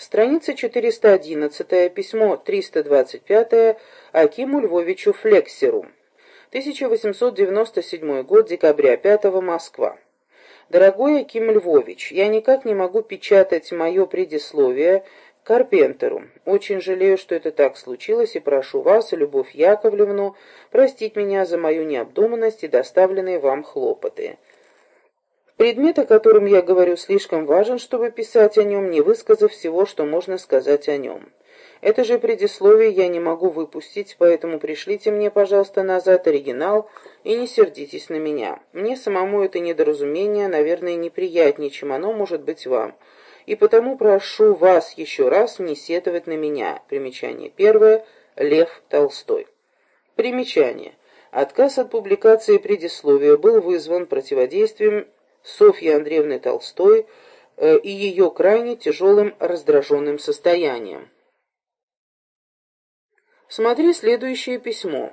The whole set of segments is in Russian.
Страница 411, письмо 325 Акиму Львовичу Флексеру. 1897 год, декабря 5 Москва. Дорогой Аким Львович, я никак не могу печатать мое предисловие Карпентеру. Очень жалею, что это так случилось, и прошу вас, Любовь Яковлевну, простить меня за мою необдуманность и доставленные вам хлопоты. Предмет, о котором я говорю, слишком важен, чтобы писать о нем, не высказав всего, что можно сказать о нем. Это же предисловие я не могу выпустить, поэтому пришлите мне, пожалуйста, назад оригинал и не сердитесь на меня. Мне самому это недоразумение, наверное, неприятнее, чем оно может быть вам. И потому прошу вас еще раз не сетовать на меня. Примечание первое. Лев Толстой. Примечание. Отказ от публикации предисловия был вызван противодействием Софьи Андреевны Толстой э, и ее крайне тяжелым раздраженным состоянием. Смотри следующее письмо.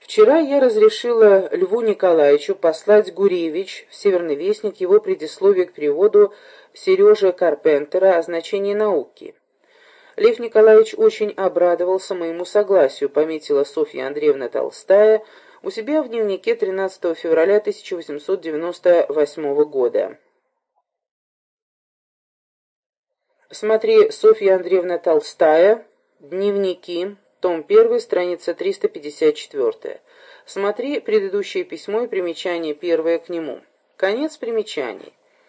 Вчера я разрешила Льву Николаевичу послать Гуревич в Северный Вестник его предисловие к переводу Сережи Карпентера о значении науки. Лев Николаевич очень обрадовался моему согласию, пометила Софья Андреевна Толстая, у себя в дневнике 13 февраля 1898 года. Смотри, Софья Андреевна Толстая, дневники, том 1, страница 354. Смотри предыдущее письмо и примечание первое к нему. Конец примечаний.